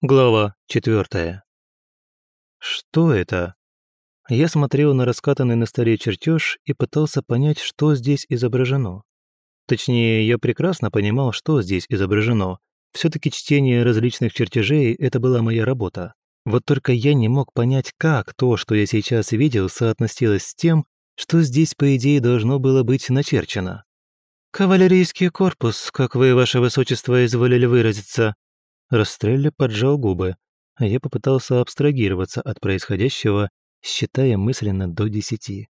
Глава четвертая. Что это? Я смотрел на раскатанный на столе чертеж и пытался понять, что здесь изображено. Точнее, я прекрасно понимал, что здесь изображено. Все-таки чтение различных чертежей – это была моя работа. Вот только я не мог понять, как то, что я сейчас видел, соотносилось с тем, что здесь, по идее, должно было быть начерчено. «Кавалерийский корпус, как вы, ваше высочество, изволили выразиться», Растрелли поджал губы, а я попытался абстрагироваться от происходящего, считая мысленно до десяти.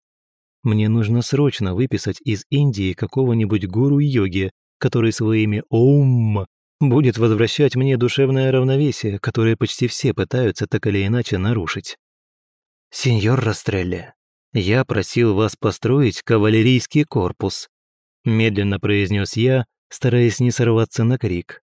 Мне нужно срочно выписать из Индии какого-нибудь гуру йоги, который своими «Оум» будет возвращать мне душевное равновесие, которое почти все пытаются так или иначе нарушить. «Сеньор Растрелли, я просил вас построить кавалерийский корпус», медленно произнес я, стараясь не сорваться на крик.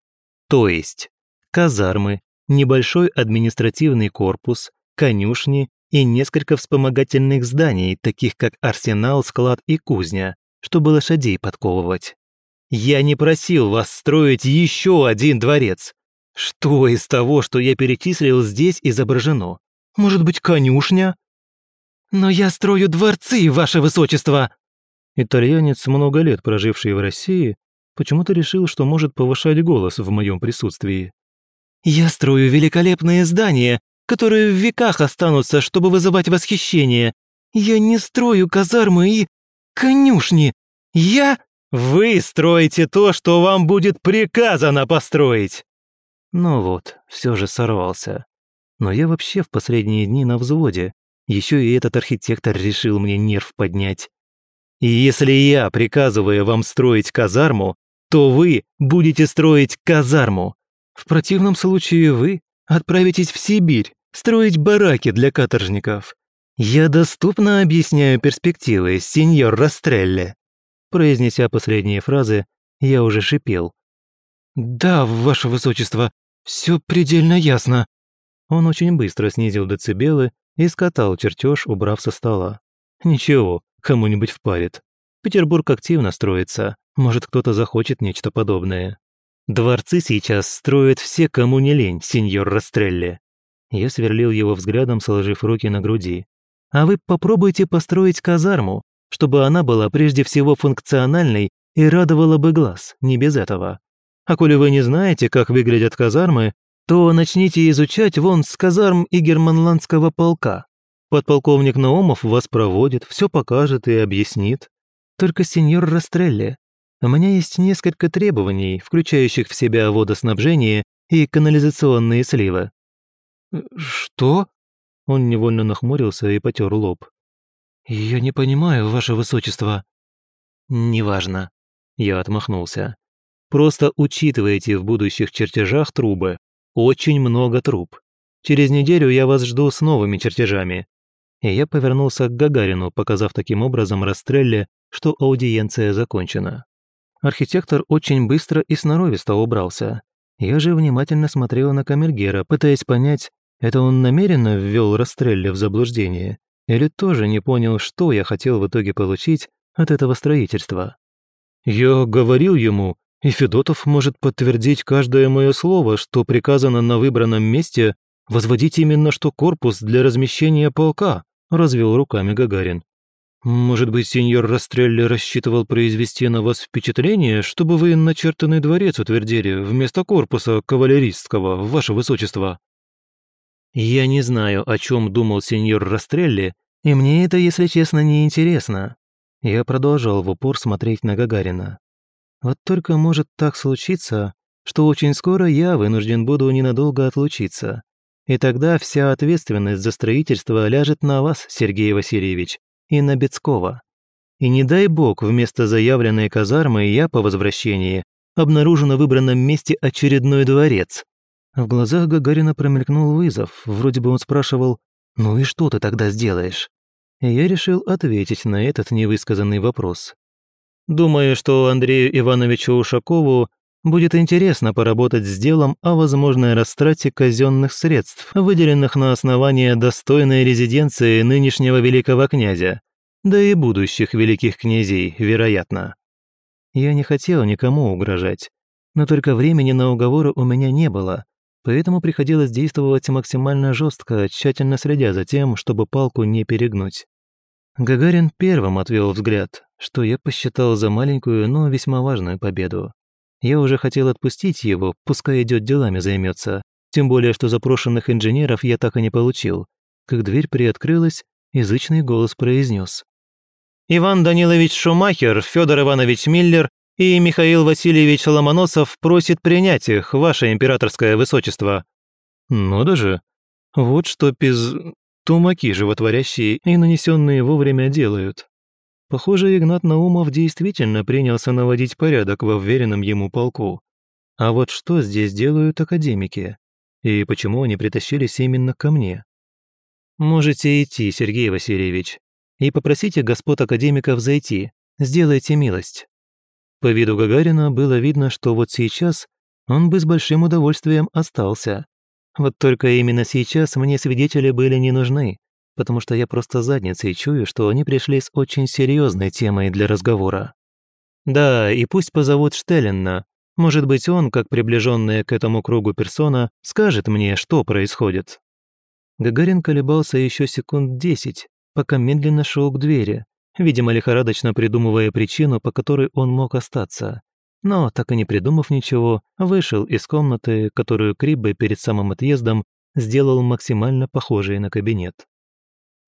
«То есть казармы, небольшой административный корпус, конюшни и несколько вспомогательных зданий, таких как арсенал, склад и кузня, чтобы лошадей подковывать. Я не просил вас строить еще один дворец. Что из того, что я перечислил, здесь изображено? Может быть, конюшня? Но я строю дворцы, ваше высочество! Итальянец, много лет проживший в России, почему-то решил, что может повышать голос в моем присутствии. Я строю великолепные здания, которые в веках останутся, чтобы вызывать восхищение. Я не строю казармы и конюшни. Я... Вы строите то, что вам будет приказано построить. Ну вот, все же сорвался. Но я вообще в последние дни на взводе. Еще и этот архитектор решил мне нерв поднять. И если я приказываю вам строить казарму, то вы будете строить казарму. В противном случае вы отправитесь в Сибирь строить бараки для каторжников. Я доступно объясняю перспективы, сеньор Растрелле». Произнеся последние фразы, я уже шипел. «Да, ваше высочество, все предельно ясно». Он очень быстро снизил децибелы и скатал чертеж, убрав со стола. «Ничего, кому-нибудь впарит. Петербург активно строится, может, кто-то захочет нечто подобное». Дворцы сейчас строят все, кому не лень, сеньор Растрелли. Я сверлил его взглядом, сложив руки на груди. А вы попробуйте построить казарму, чтобы она была прежде всего функциональной и радовала бы глаз, не без этого. А коли вы не знаете, как выглядят казармы, то начните изучать вон с казарм и германландского полка. Подполковник Наумов вас проводит, все покажет и объяснит. Только сеньор Растрелли, у меня есть несколько требований, включающих в себя водоснабжение и канализационные сливы». «Что?» Он невольно нахмурился и потер лоб. «Я не понимаю, ваше высочество». «Неважно», — я отмахнулся. «Просто учитывайте в будущих чертежах трубы. Очень много труб. Через неделю я вас жду с новыми чертежами». И я повернулся к Гагарину, показав таким образом Растрелле, что аудиенция закончена. Архитектор очень быстро и сноровисто убрался. Я же внимательно смотрела на Камергера, пытаясь понять, это он намеренно ввел Растрелли в заблуждение или тоже не понял, что я хотел в итоге получить от этого строительства. Я говорил ему, и Федотов может подтвердить каждое мое слово, что приказано на выбранном месте возводить именно что корпус для размещения полка, развел руками Гагарин. Может быть, сеньор Растрелли рассчитывал произвести на вас впечатление, чтобы вы начертанный дворец утвердили вместо корпуса кавалеристского, ваше высочество?» «Я не знаю, о чем думал сеньор Растрелли, и мне это, если честно, не интересно». Я продолжал в упор смотреть на Гагарина. «Вот только может так случиться, что очень скоро я вынужден буду ненадолго отлучиться. И тогда вся ответственность за строительство ляжет на вас, Сергей Васильевич, и на Бецкого. И не дай бог, вместо заявленной казармы я по возвращении обнаружу на выбранном месте очередной дворец. В глазах Гагарина промелькнул вызов, вроде бы он спрашивал «Ну и что ты тогда сделаешь?» И я решил ответить на этот невысказанный вопрос. Думаю, что Андрею Ивановичу Ушакову будет интересно поработать с делом о возможной растрате казенных средств, выделенных на основание достойной резиденции нынешнего великого князя, да и будущих великих князей, вероятно. Я не хотел никому угрожать, но только времени на уговоры у меня не было, Поэтому приходилось действовать максимально жестко, тщательно следя за тем, чтобы палку не перегнуть. Гагарин первым отвел взгляд, что я посчитал за маленькую, но весьма важную победу. Я уже хотел отпустить его, пускай идет делами займется, тем более, что запрошенных инженеров я так и не получил, как дверь приоткрылась, язычный голос произнес: Иван Данилович Шумахер, Федор Иванович Миллер и Михаил Васильевич Ломоносов просит принять их, ваше императорское высочество». «Ну даже, вот что пиз... тумаки животворящие и нанесенные вовремя делают». Похоже, Игнат Наумов действительно принялся наводить порядок во вверенном ему полку. А вот что здесь делают академики? И почему они притащились именно ко мне? «Можете идти, Сергей Васильевич», и попросите господ академиков зайти, сделайте милость». По виду Гагарина было видно, что вот сейчас он бы с большим удовольствием остался. Вот только именно сейчас мне свидетели были не нужны, потому что я просто задницей чую, что они пришли с очень серьезной темой для разговора. Да, и пусть позовут Штеллина. Может быть, он, как приближенная к этому кругу персона, скажет мне, что происходит. Гагарин колебался еще секунд десять, пока медленно шел к двери, видимо, лихорадочно придумывая причину, по которой он мог остаться. Но, так и не придумав ничего, вышел из комнаты, которую Криббе перед самым отъездом сделал максимально похожей на кабинет.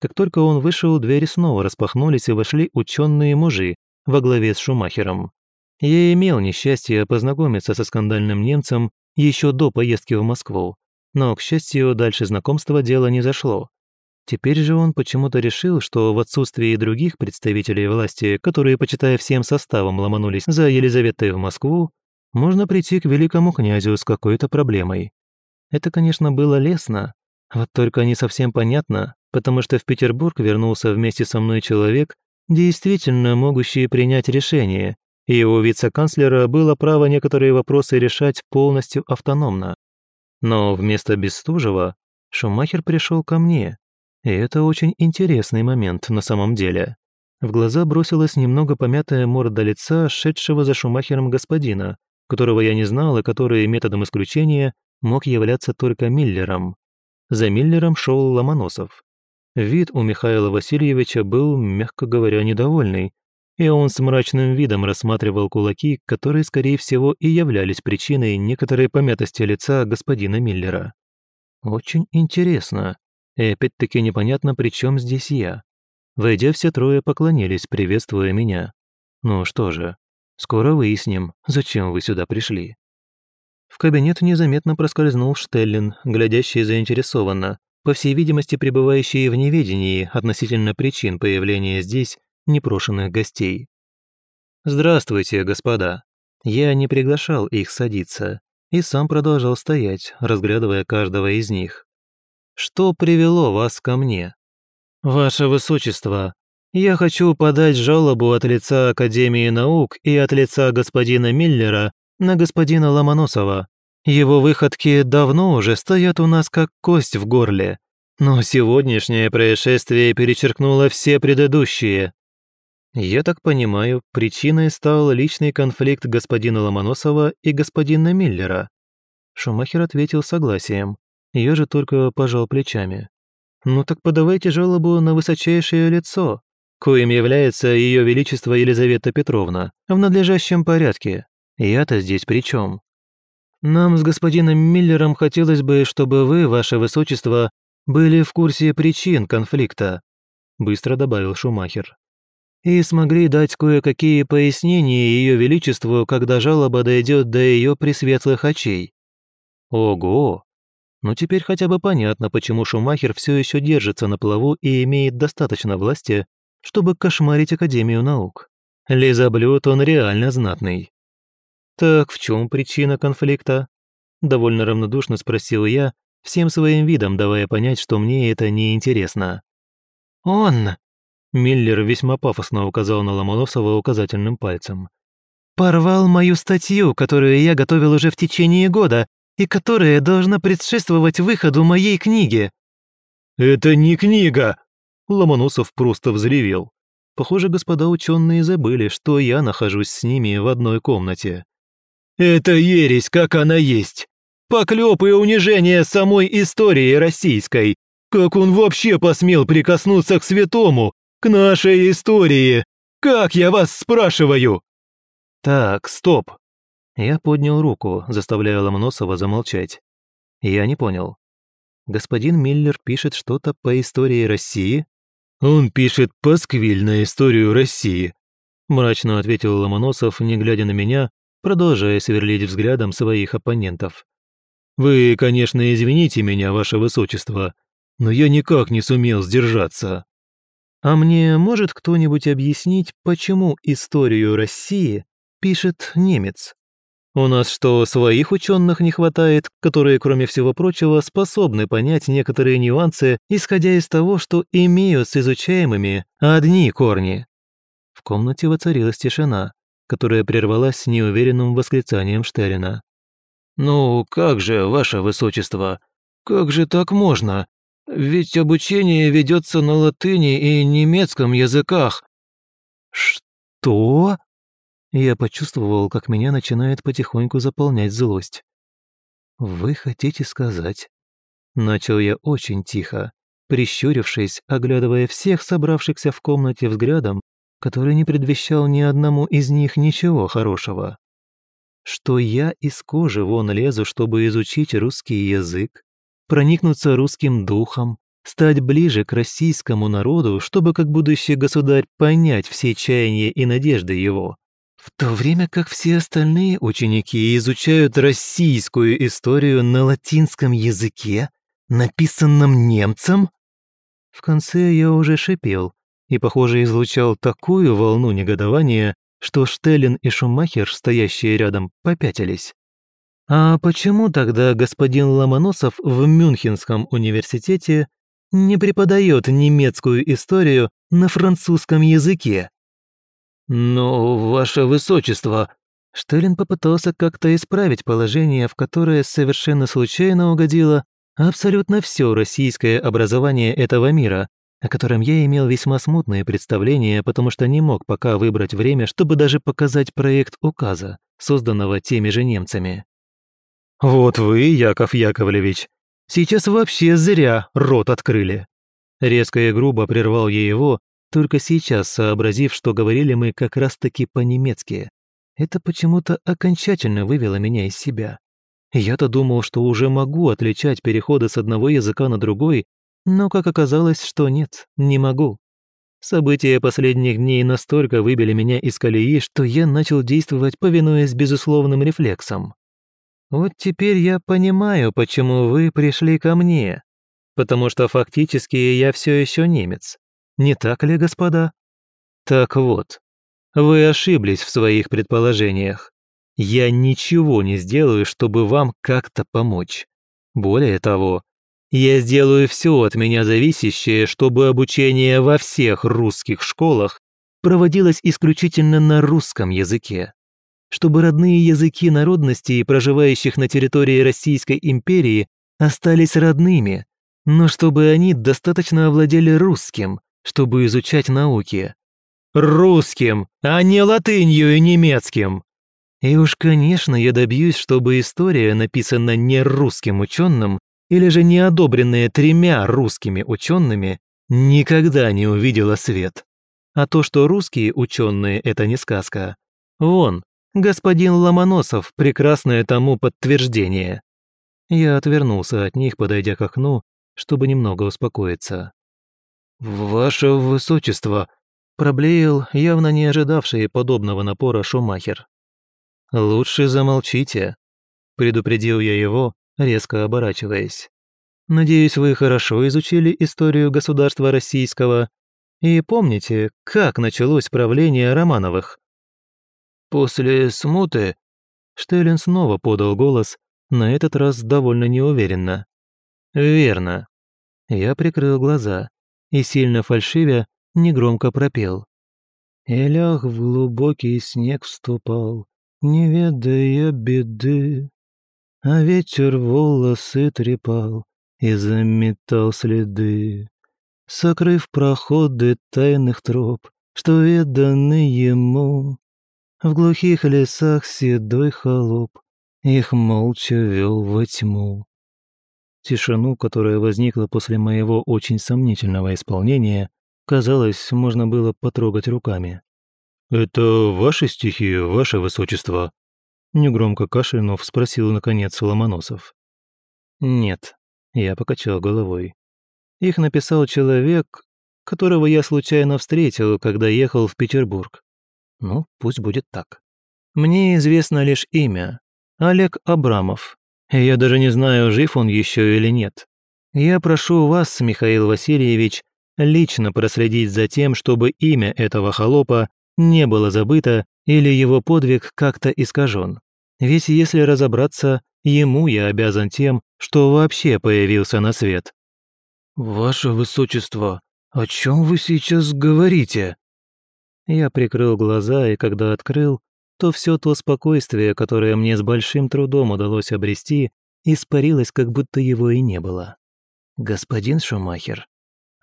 Как только он вышел, двери снова распахнулись и вошли ученые мужи во главе с Шумахером. Я имел несчастье познакомиться со скандальным немцем еще до поездки в Москву, но, к счастью, дальше знакомства дело не зашло. Теперь же он почему-то решил, что в отсутствии других представителей власти, которые, почитая всем составом, ломанулись за Елизаветой в Москву, можно прийти к великому князю с какой-то проблемой. Это, конечно, было лестно, вот только не совсем понятно, потому что в Петербург вернулся вместе со мной человек, действительно могущий принять решение, и у вице-канцлера было право некоторые вопросы решать полностью автономно. Но вместо Бестужева Шумахер пришел ко мне, и это очень интересный момент на самом деле. В глаза бросилась немного помятая морда лица шедшего за Шумахером господина, которого я не знал и который методом исключения мог являться только Миллером. За Миллером шел Ломоносов. Вид у Михаила Васильевича был, мягко говоря, недовольный, и он с мрачным видом рассматривал кулаки, которые, скорее всего, и являлись причиной некоторой помятости лица господина Миллера. Очень интересно, и опять-таки непонятно, при чем здесь я. Войдя, все трое поклонились, приветствуя меня. Ну что же, скоро выясним, зачем вы сюда пришли. В кабинет незаметно проскользнул Штеллин, глядящий заинтересованно, по всей видимости, пребывающий в неведении относительно причин появления здесь непрошенных гостей. «Здравствуйте, господа». Я не приглашал их садиться и сам продолжал стоять, разглядывая каждого из них. Что привело вас ко мне? Ваше Высочество, я хочу подать жалобу от лица Академии наук и от лица господина Миллера на господина Ломоносова. Его выходки давно уже стоят у нас как кость в горле, но сегодняшнее происшествие перечеркнуло все предыдущие. Я так понимаю, причиной стал личный конфликт господина Ломоносова и господина Миллера. Шумахер ответил согласием. Я же только пожал плечами. «Ну так подавайте жалобу на высочайшее лицо, коим является Ее Величество Елизавета Петровна, в надлежащем порядке. Я-то здесь при чем? Нам с господином Миллером хотелось бы, чтобы вы, ваше высочество, были в курсе причин конфликта», быстро добавил Шумахер. «И смогли дать кое-какие пояснения Ее Величеству, когда жалоба дойдет до ее пресветлых очей». «Ого! Но теперь хотя бы понятно, почему Шумахер все еще держится на плаву и имеет достаточно власти, чтобы кошмарить Академию наук. Лизоблюд он реально знатный. «Так в чем причина конфликта?» Довольно равнодушно спросил я, всем своим видом давая понять, что мне это не интересно. «Он!» Миллер весьма пафосно указал на Ломоносова указательным пальцем. «Порвал мою статью, которую я готовил уже в течение года, и которая должна предшествовать выходу моей книги». «Это не книга!» Ломоносов просто взревел. Похоже, господа ученые забыли, что я нахожусь с ними в одной комнате. «Это ересь, как она есть! поклеп и унижение самой истории российской. Как он вообще посмел прикоснуться к святому, к нашей истории? Как я вас спрашиваю?» «Так, стоп!» Я поднял руку, заставляя Ломоносова замолчать. Я не понял. Господин Миллер пишет что-то по истории России? Он пишет пасквиль на историю России, мрачно ответил Ломоносов, не глядя на меня, продолжая сверлить взглядом своих оппонентов. «Вы, конечно, извините меня, ваше высочество, но я никак не сумел сдержаться». «А мне может кто-нибудь объяснить, почему историю России пишет немец?» У нас что, своих ученых не хватает, которые, кроме всего прочего, способны понять некоторые нюансы, исходя из того, что имеют с изучаемыми одни корни? В комнате воцарилась тишина, которая прервалась неуверенным восклицанием Штерина. «Ну, как же, ваше высочество, как же так можно? Ведь обучение ведется на латыни и немецком языках». «Что?» Я почувствовал, как меня начинает потихоньку заполнять злость. «Вы хотите сказать?» Начал я очень тихо, прищурившись, оглядывая всех собравшихся в комнате взглядом, который не предвещал ни одному из них ничего хорошего. Что я из кожи вон лезу, чтобы изучить русский язык, проникнуться русским духом, стать ближе к российскому народу, чтобы как будущий государь понять все чаяния и надежды его, в то время как все остальные ученики изучают российскую историю на латинском языке, написанном немцем? В конце я уже шипел и, похоже, излучал такую волну негодования, что Штеллин и Шумахер, стоящие рядом, попятились. А почему тогда господин Ломоносов в Мюнхенском университете не преподает немецкую историю на французском языке? «Но, ваше высочество...» Штеллин попытался как-то исправить положение, в которое совершенно случайно угодило абсолютно все российское образование этого мира, о котором я имел весьма смутные представления, потому что не мог пока выбрать время, чтобы даже показать проект указа, созданного теми же немцами. «Вот вы, Яков Яковлевич, сейчас вообще зря рот открыли!» Резко и грубо прервал я его, только сейчас сообразив, что говорили мы как раз-таки по-немецки. Это почему-то окончательно вывело меня из себя. Я-то думал, что уже могу отличать переходы с одного языка на другой, но как оказалось, что нет, не могу. События последних дней настолько выбили меня из колеи, что я начал действовать, повинуясь безусловным рефлексам. Вот теперь я понимаю, почему вы пришли ко мне. Потому что фактически я все еще немец. Не так ли, господа? Так вот, вы ошиблись в своих предположениях. Я ничего не сделаю, чтобы вам как-то помочь. Более того, я сделаю все от меня зависящее, чтобы обучение во всех русских школах проводилось исключительно на русском языке. Чтобы родные языки народностей, проживающих на территории Российской империи, остались родными, но чтобы они достаточно овладели русским, чтобы изучать науки. Русским, а не латынью и немецким. И уж, конечно, я добьюсь, чтобы история, написанная не русским ученым, или же не одобренная тремя русскими учеными, никогда не увидела свет. А то, что русские ученые – это не сказка. Вон, господин Ломоносов – прекрасное тому подтверждение. Я отвернулся от них, подойдя к окну, чтобы немного успокоиться. «Ваше высочество», – проблеял явно не ожидавший подобного напора Шумахер. «Лучше замолчите», – предупредил я его, резко оборачиваясь. «Надеюсь, вы хорошо изучили историю государства российского и помните, как началось правление Романовых?» «После смуты...» Штеллин снова подал голос, на этот раз довольно неуверенно. «Верно». Я прикрыл глаза и, сильно фальшивя, негромко пропел. «И ляг в глубокий снег вступал, не ведая беды, а ветер волосы трепал и заметал следы, сокрыв проходы тайных троп, что веданы ему. В глухих лесах седой холоп их молча вел во тьму. Тишину, которая возникла после моего очень сомнительного исполнения, казалось, можно было потрогать руками. «Это ваши стихи, ваше высочество?» Негромко кашлянув, спросил, наконец, Ломоносов. «Нет», — я покачал головой. «Их написал человек, которого я случайно встретил, когда ехал в Петербург. Ну, пусть будет так. Мне известно лишь имя — Олег Абрамов. Я даже не знаю, жив он еще или нет. Я прошу вас, Михаил Васильевич, лично проследить за тем, чтобы имя этого холопа не было забыто или его подвиг как-то искажен. Ведь если разобраться, ему я обязан тем, что вообще появился на свет. «Ваше Высочество, о чем вы сейчас говорите?» Я прикрыл глаза, и когда открыл, то все то спокойствие, которое мне с большим трудом удалось обрести, испарилось, как будто его и не было. «Господин Шумахер,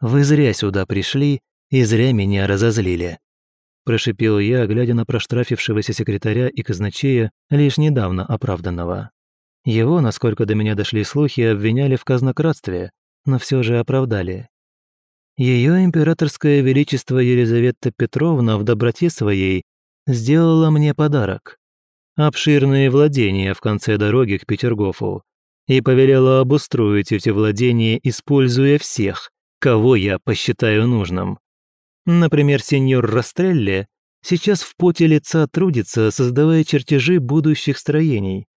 вы зря сюда пришли и зря меня разозлили прошипел я, глядя на проштрафившегося секретаря и казначея, лишь недавно оправданного. Его, насколько до меня дошли слухи, обвиняли в казнократстве, но все же оправдали. Ее императорское величество Елизавета Петровна в доброте своей сделала мне подарок. Обширные владения в конце дороги к Петергофу и повелела обустроить эти владения, используя всех, кого я посчитаю нужным. Например, сеньор Растрелли сейчас в поте лица трудится, создавая чертежи будущих строений.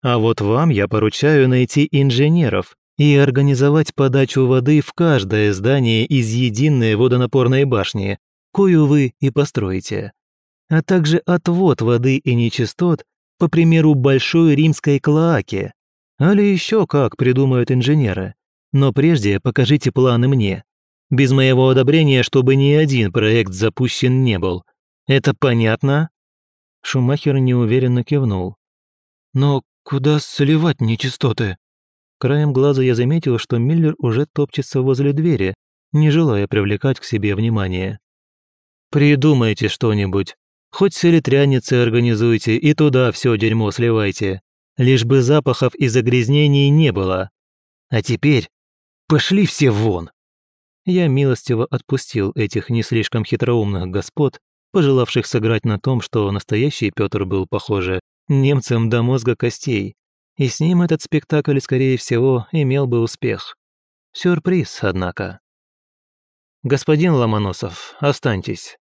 А вот вам я поручаю найти инженеров и организовать подачу воды в каждое здание из единой водонапорной башни, кою вы и построите. А также отвод воды и нечистот, по примеру большой римской клоаки. Али еще как придумают инженеры. Но прежде покажите планы мне. Без моего одобрения, чтобы ни один проект запущен не был. Это понятно?» Шумахер неуверенно кивнул. «Но куда сливать нечистоты?» Краем глаза я заметил, что Миллер уже топчется возле двери, не желая привлекать к себе внимание. «Придумайте что-нибудь. Хоть селитряницы организуйте и туда все дерьмо сливайте. Лишь бы запахов и загрязнений не было. А теперь пошли все вон!» Я милостиво отпустил этих не слишком хитроумных господ, пожелавших сыграть на том, что настоящий Петр был, похоже, немцем до мозга костей, и с ним этот спектакль, скорее всего, имел бы успех. Сюрприз, однако. «Господин Ломоносов, останьтесь».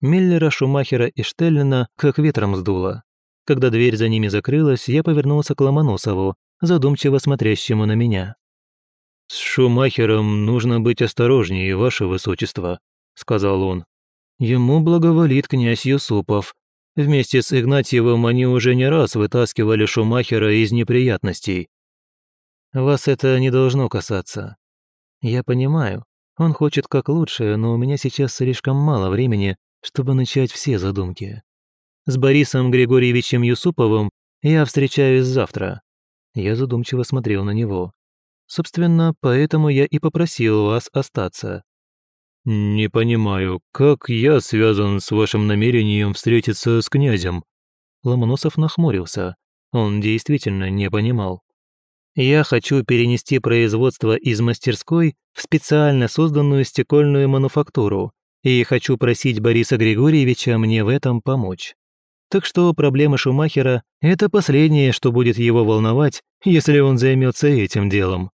Миллера, Шумахера и Штеллина как ветром сдуло. Когда дверь за ними закрылась, я повернулся к Ломоносову, задумчиво смотрящему на меня. «С Шумахером нужно быть осторожнее, ваше высочество», — сказал он. «Ему благоволит князь Юсупов. Вместе с Игнатьевым они уже не раз вытаскивали Шумахера из неприятностей. Вас это не должно касаться. Я понимаю, он хочет как лучше, но у меня сейчас слишком мало времени, чтобы начать все задумки. С Борисом Григорьевичем Юсуповым я встречаюсь завтра». Я задумчиво смотрел на него. Собственно, поэтому я и попросил вас остаться». «Не понимаю, как я связан с вашим намерением встретиться с князем?» Ломоносов нахмурился. Он действительно не понимал. «Я хочу перенести производство из мастерской в специально созданную стекольную мануфактуру и хочу просить Бориса Григорьевича мне в этом помочь. Так что проблемы Шумахера – это последнее, что будет его волновать, если он займется этим делом.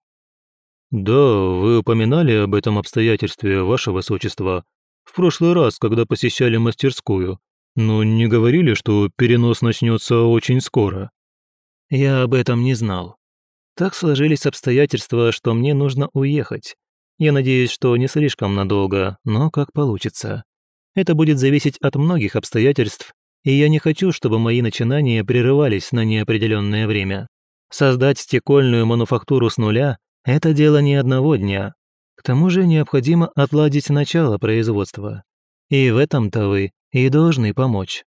«Да, вы упоминали об этом обстоятельстве, ваше высочество, в прошлый раз, когда посещали мастерскую, но не говорили, что перенос начнется очень скоро». «Я об этом не знал. Так сложились обстоятельства, что мне нужно уехать. Я надеюсь, что не слишком надолго, но как получится. Это будет зависеть от многих обстоятельств, и я не хочу, чтобы мои начинания прерывались на неопределенное время. Создать стекольную мануфактуру с нуля это дело не одного дня. К тому же необходимо отладить начало производства. И в этом-то вы и должны помочь.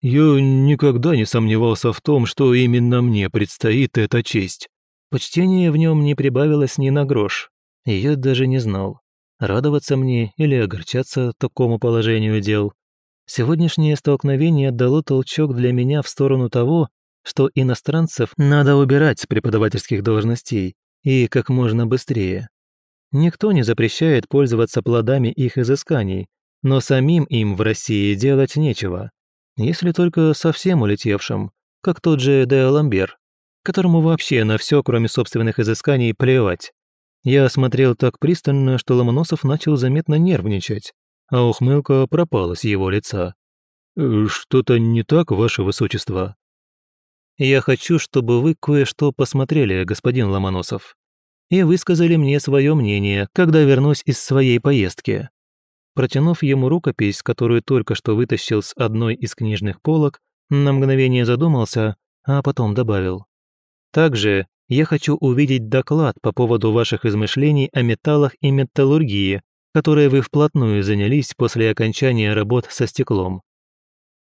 Я никогда не сомневался в том, что именно мне предстоит эта честь. Почтение в нем не прибавилось ни на грош. Я даже не знал, радоваться мне или огорчаться такому положению дел. Сегодняшнее столкновение дало толчок для меня в сторону того, что иностранцев надо убирать с преподавательских должностей и как можно быстрее. Никто не запрещает пользоваться плодами их изысканий, но самим им в России делать нечего, если только совсем улетевшим, как тот же Де Ламбер, которому вообще на все, кроме собственных изысканий, плевать. Я смотрел так пристально, что Ломоносов начал заметно нервничать, а ухмылка пропала с его лица. «Э, «Что-то не так, ваше высочество?» «Я хочу, чтобы вы кое-что посмотрели, господин Ломоносов, и высказали мне свое мнение, когда вернусь из своей поездки». Протянув ему рукопись, которую только что вытащил с одной из книжных полок, на мгновение задумался, а потом добавил. «Также я хочу увидеть доклад по поводу ваших измышлений о металлах и металлургии, которые вы вплотную занялись после окончания работ со стеклом».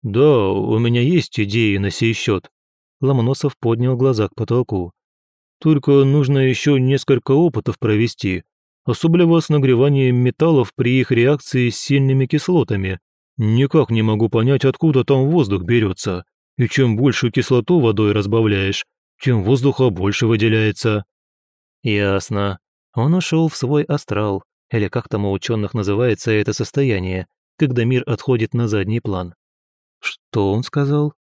«Да, у меня есть идеи на сей счет. Ломоносов поднял глаза к потолку. «Только нужно еще несколько опытов провести, особенно с нагреванием металлов при их реакции с сильными кислотами. Никак не могу понять, откуда там воздух берется. И чем больше кислоту водой разбавляешь, тем воздуха больше выделяется». «Ясно. Он ушел в свой астрал, или как там у ученых называется это состояние, когда мир отходит на задний план». «Что он сказал?»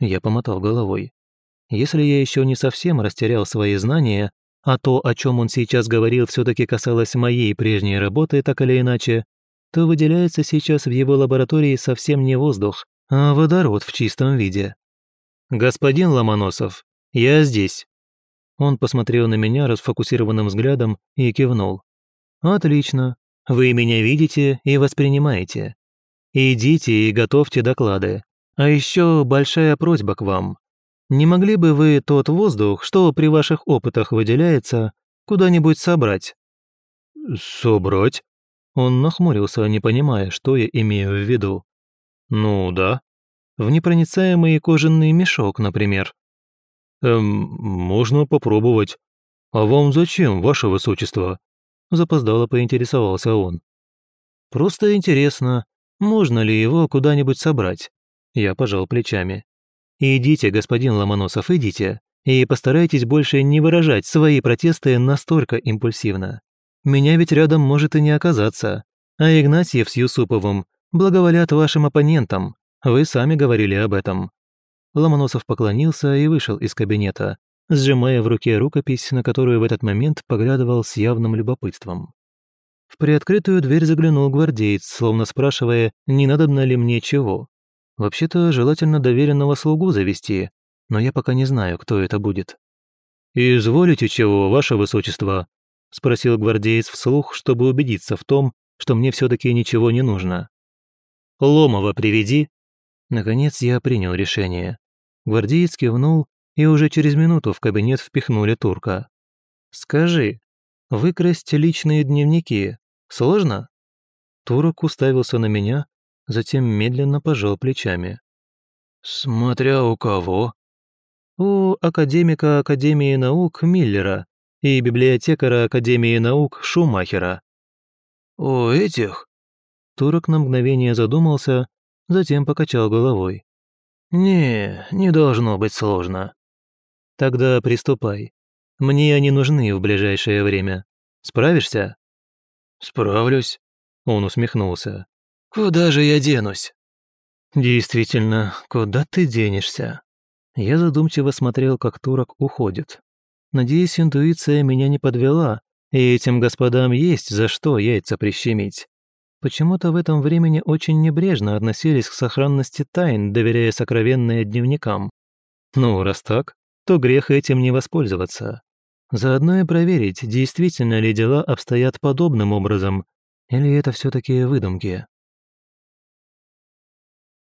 Я помотал головой. Если я еще не совсем растерял свои знания, а то, о чем он сейчас говорил, все-таки касалось моей прежней работы, так или иначе, то выделяется сейчас в его лаборатории совсем не воздух, а водород в чистом виде. «Господин Ломоносов, я здесь». Он посмотрел на меня расфокусированным взглядом и кивнул. «Отлично. Вы меня видите и воспринимаете. Идите и готовьте доклады. А еще большая просьба к вам. Не могли бы вы тот воздух, что при ваших опытах выделяется, куда-нибудь собрать?» «Собрать?» Он нахмурился, не понимая, что я имею в виду. «Ну да. В непроницаемый кожаный мешок, например». «Эм, можно попробовать. А вам зачем, ваше высочество?» Запоздало поинтересовался он. «Просто интересно, можно ли его куда-нибудь собрать?» Я пожал плечами. «Идите, господин Ломоносов, идите, и постарайтесь больше не выражать свои протесты настолько импульсивно. Меня ведь рядом может и не оказаться, а Игнатьев с Юсуповым благоволят вашим оппонентам, вы сами говорили об этом». Ломоносов поклонился и вышел из кабинета, сжимая в руке рукопись, на которую в этот момент поглядывал с явным любопытством. В приоткрытую дверь заглянул гвардеец, словно спрашивая, не надобно ли мне чего. Вообще-то желательно доверенного слугу завести, но я пока не знаю, кто это будет. «Изволите чего, ваше высочество?» – спросил гвардеец вслух, чтобы убедиться в том, что мне все-таки ничего не нужно. «Ломова приведи». Наконец я принял решение. Гвардеец кивнул, и уже через минуту в кабинет впихнули турка. «Скажи, выкрасть личные дневники сложно?» Турок уставился на меня, затем медленно пожал плечами. «Смотря у кого?» «У академика Академии наук Миллера и библиотекара Академии наук Шумахера». «У этих?» Турок на мгновение задумался, затем покачал головой. «Не, не должно быть сложно». «Тогда приступай. Мне они нужны в ближайшее время. Справишься?» «Справлюсь», — он усмехнулся. Куда же я денусь? Действительно, куда ты денешься? Я задумчиво смотрел, как турок уходит. Надеюсь, интуиция меня не подвела, и этим господам есть за что яйца прищемить. Почему-то в этом времени очень небрежно относились к сохранности тайн, доверяя сокровенные дневникам. Ну, раз так, то грех этим не воспользоваться. Заодно и проверить, действительно ли дела обстоят подобным образом, или это все таки выдумки.